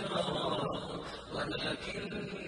أكثرهم ولكن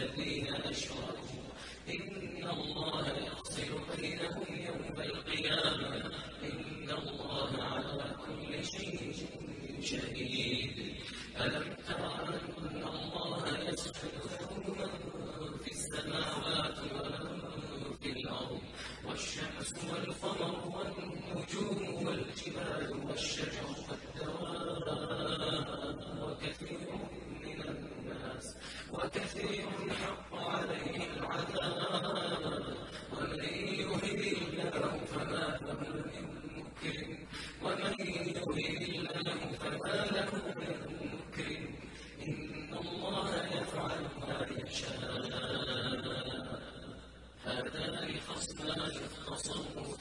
الذين أشركوا ومن يريد الله فما له من مكرم إن الله يفعل ما يشاء. هذان خصمان اختصموا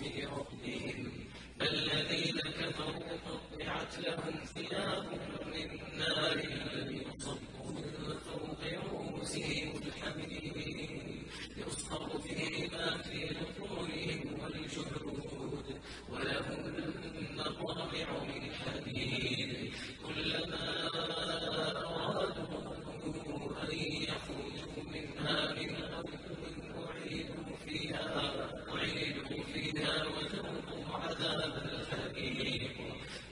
بنا وذوقوا عذاب الحريق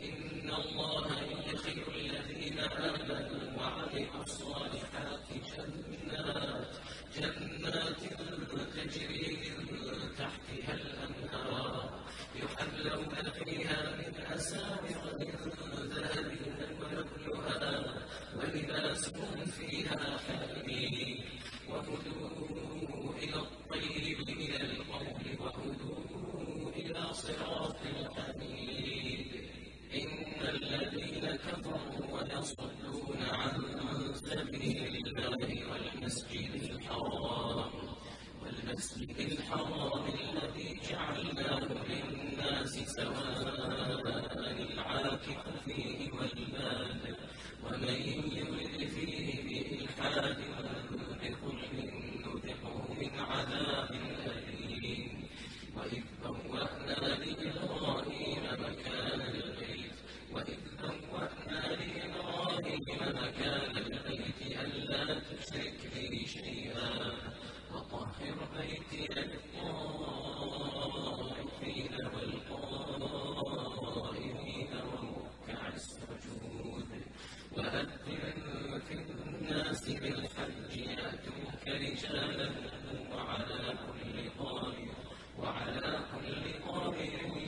إن الله يدخل الذين آمنوا المسجد الحرام الذي جعلناه للناس سواء العاكف فيه رجالا على كل طارئ وعلى كل طارئ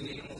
Gracias.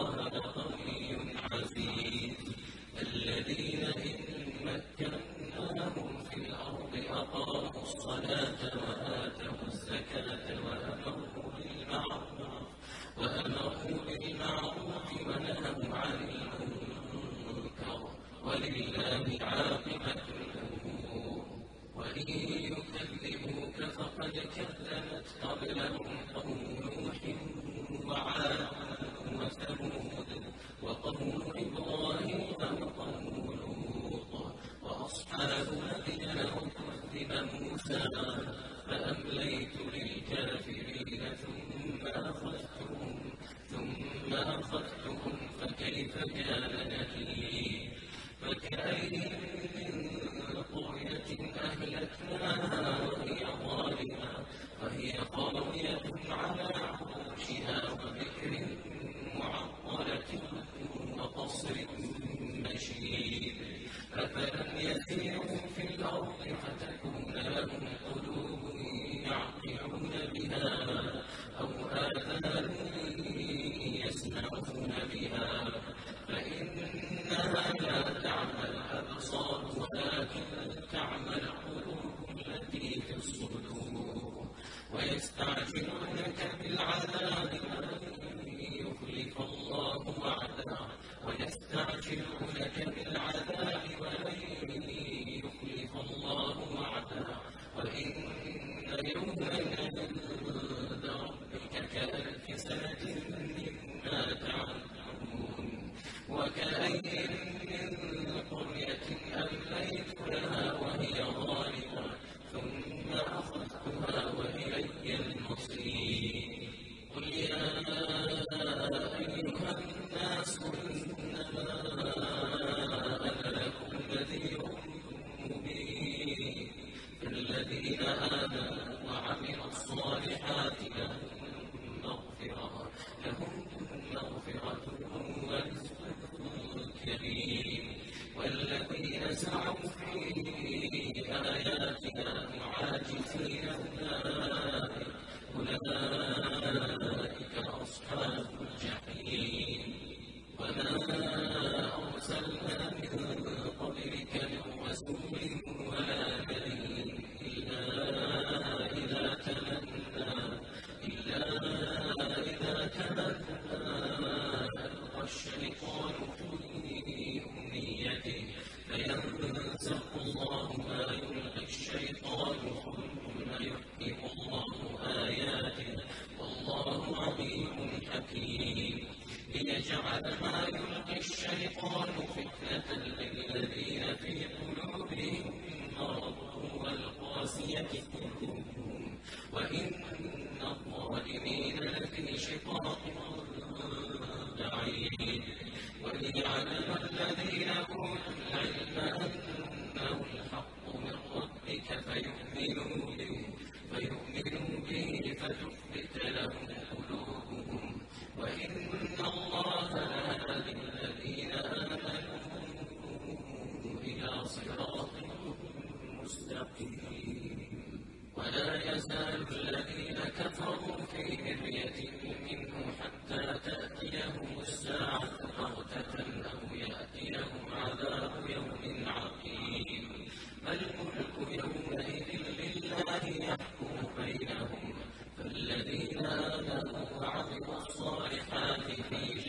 الذين يولج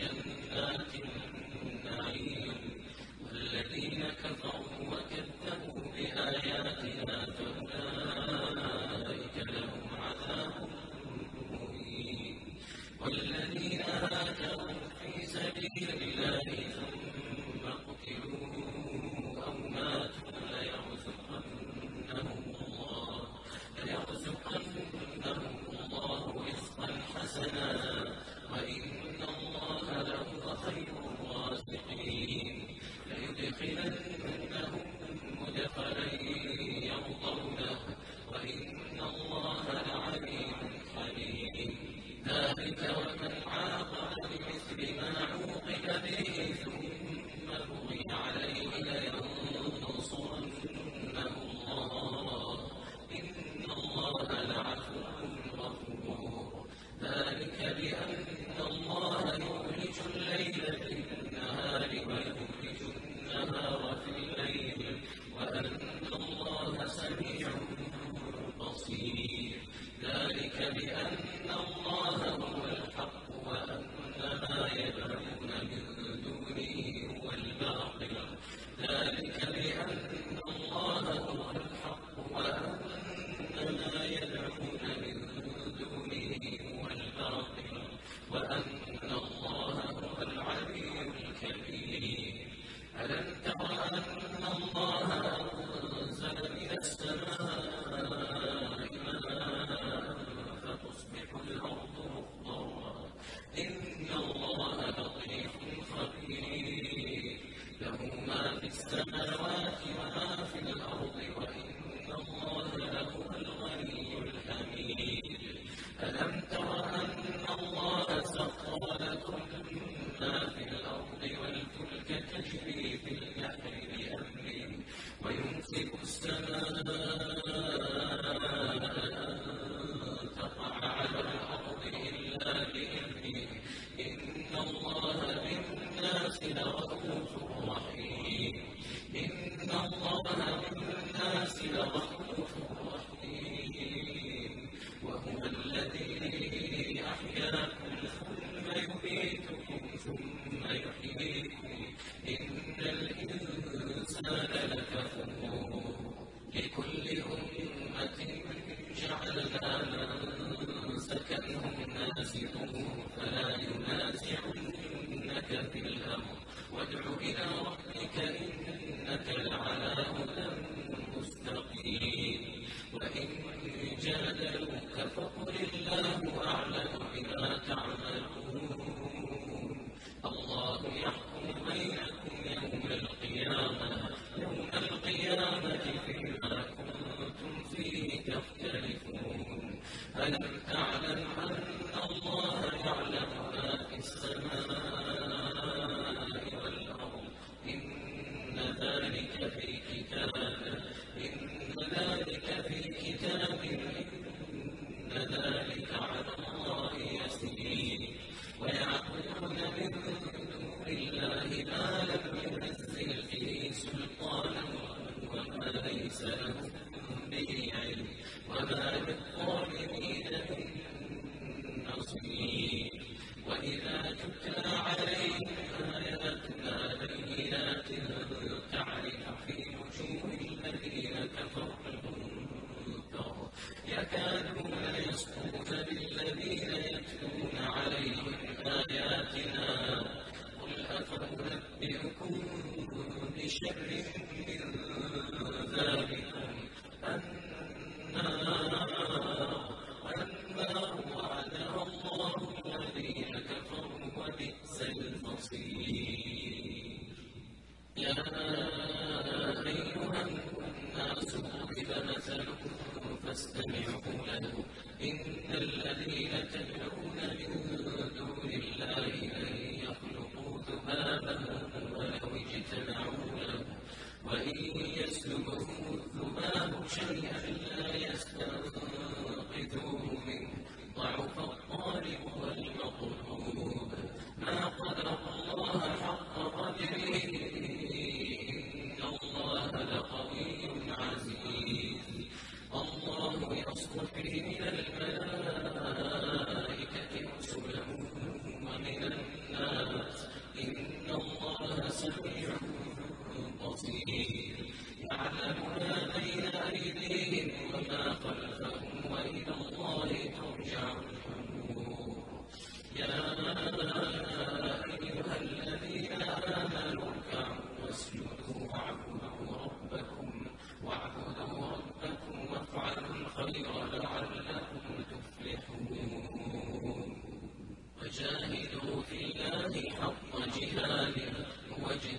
المولى ونعم